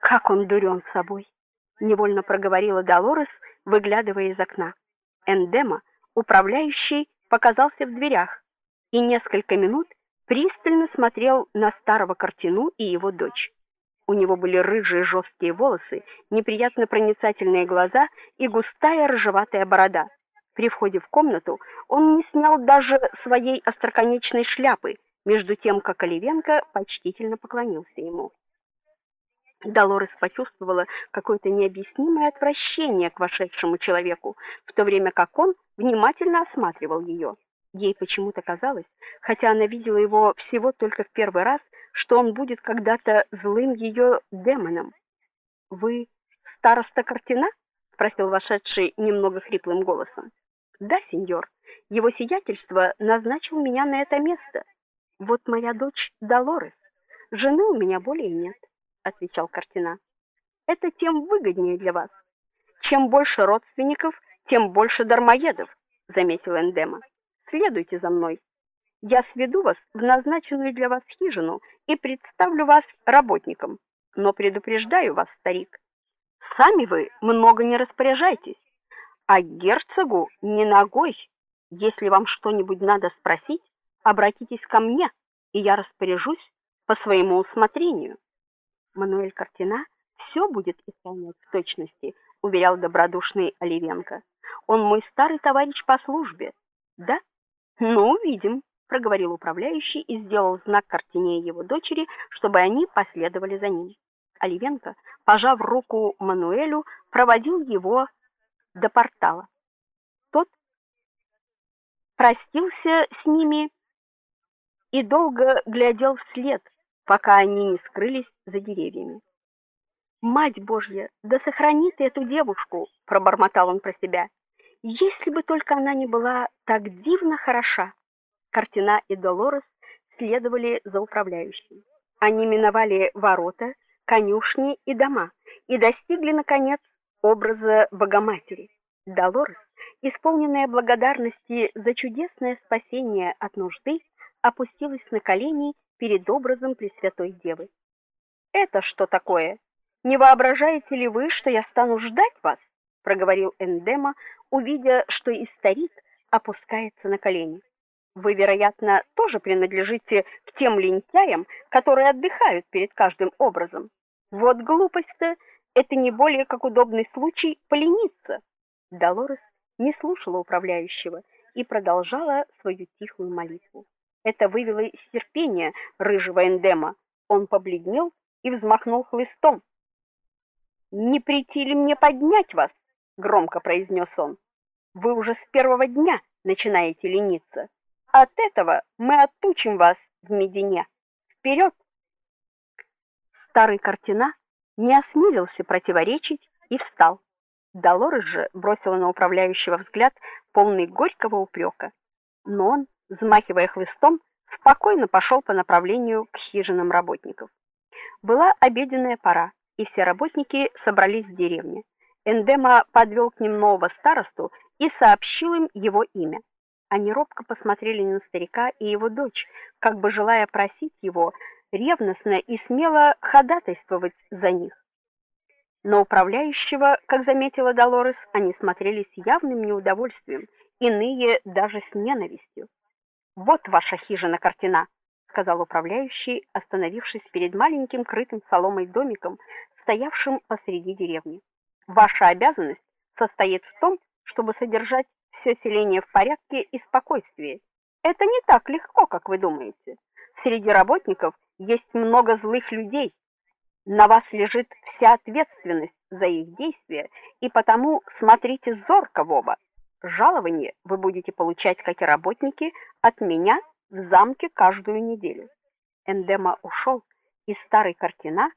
Как он дурен собой, невольно проговорила Долорес, выглядывая из окна. Эндема, управляющий, показался в дверях и несколько минут пристально смотрел на старого картину и его дочь. У него были рыжие жесткие волосы, неприятно проницательные глаза и густая рыжеватая борода. При входе в комнату он не снял даже своей остроконечной шляпы, между тем как Оливенко почтительно поклонился ему. Долорес почувствовала какое-то необъяснимое отвращение к вошедшему человеку, в то время как он внимательно осматривал ее. Ей почему-то казалось, хотя она видела его всего только в первый раз, что он будет когда-то злым ее демоном. Вы староста Картина? спросил вошедший немного хриплым голосом. Да, сеньор. Его сиятельство назначил меня на это место. Вот моя дочь Долорес. Жены у меня более нет отвечал Картина. Это тем выгоднее для вас. Чем больше родственников, тем больше дармоедов, заметил Эндема. Следуйте за мной. Я сведу вас в назначенную для вас хижину и представлю вас работникам. Но предупреждаю вас, старик, сами вы много не распоряжайтесь, а герцогу не ногой. Если вам что-нибудь надо спросить, обратитесь ко мне, и я распоряжусь по своему усмотрению. Мануэль Картина все будет исполнять в точности, уверял добродушный Оливенко. Он мой старый товарищ по службе. Да? Ну, увидим, проговорил управляющий и сделал знак Картине и его дочери, чтобы они последовали за ним. Оливенко, пожав руку Мануэлю, проводил его до портала. Тот простился с ними и долго глядел вслед, пока они не скрылись за деревьями. Мать Божья, да сохрани ты эту девушку, пробормотал он про себя. Если бы только она не была так дивно хороша. Картина и Долорес следовали за управляющим. Они миновали ворота, конюшни и дома и достигли наконец образа Богоматери. Долорес, исполненная благодарности за чудесное спасение от нужды, опустилась на колени перед образом Пресвятой Девы. Это что такое? Не воображаете ли вы, что я стану ждать вас? проговорил Эндема, увидя, что и старик опускается на колени. Вы, вероятно, тоже принадлежите к тем лентяям, которые отдыхают перед каждым образом. Вот глупость-то, это не более как удобный случай полениться. Долорес не слушала управляющего и продолжала свою тихую молитву. Это вывело из терпения рыжего Эндема. Он побледнел и взмахнул хлыстом. "Не прийти ли мне поднять вас?" громко произнес он. "Вы уже с первого дня начинаете лениться. От этого мы отучим вас в медине. Вперед!» Старый Картина не осмелился противоречить и встал. Долорес же бросила на управляющего взгляд полный горького упрека. Но он, взмахивая хлыстом, спокойно пошел по направлению к хижинам работников. Была обеденная пора, и все работники собрались в деревне. Эндема подвел к ним нового старосту и сообщил им его имя. Они робко посмотрели на старика и его дочь, как бы желая просить его ревностно и смело ходатайствовать за них. Но управляющего, как заметила Долорес, они смотрели с явным неудовольствием, иные даже с ненавистью. Вот ваша хижина картина, сказал управляющий, остановившись перед маленьким крытым соломой домиком, стоявшим посреди деревни. Ваша обязанность состоит в том, чтобы содержать все селение в порядке и спокойствии. Это не так легко, как вы думаете. Среди работников есть много злых людей. На вас лежит вся ответственность за их действия, и потому смотрите зорко в оба. Жалование вы будете получать, как и работники, от меня в замке каждую неделю. Эндема ушел, и старый Картина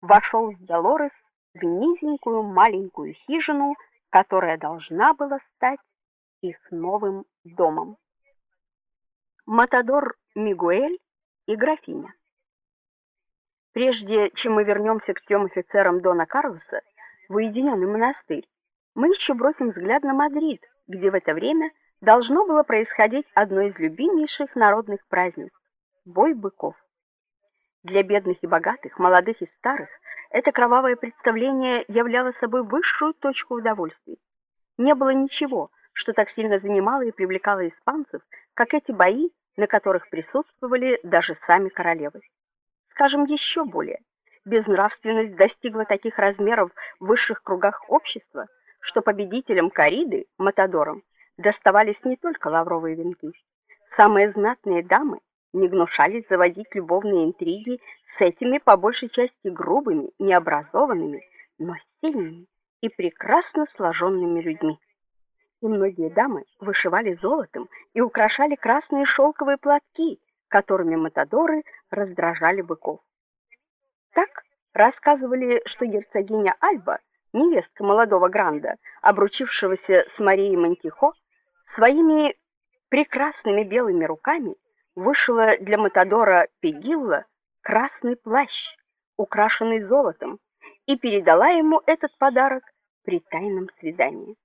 вошел с Долорес в низенькую маленькую хижину, которая должна была стать их новым домом. Матадор Мигуэль и графиня. Прежде чем мы вернемся к тем офицерам Дона Карлоса в уединенный монастырь, мы еще бросим взгляд на Мадрид, где в это время должно было происходить одно из любимейших народных празднеств бой быков. Для бедных и богатых, молодых и старых это кровавое представление являло собой высшую точку удовольствия. Не было ничего, что так сильно занимало и привлекало испанцев, как эти бои, на которых присутствовали даже сами королевы. Скажем еще более, безнравственность достигла таких размеров в высших кругах общества, что победителям кориды, матадорам, доставались не только лавровые венки. Самые знатные дамы не гнушались заводить любовные интриги с этими по большей части грубыми, необразованными, но сильными и прекрасно сложенными людьми. И многие дамы вышивали золотом и украшали красные шелковые платки, которыми матадоры раздражали быков. Так рассказывали, что герцогиня Альба, невестка молодого гранда, обручившегося с Марией Монтихо, своими прекрасными белыми руками вышила для матадора Пегилла красный плащ, украшенный золотом, и передала ему этот подарок при тайном свидании.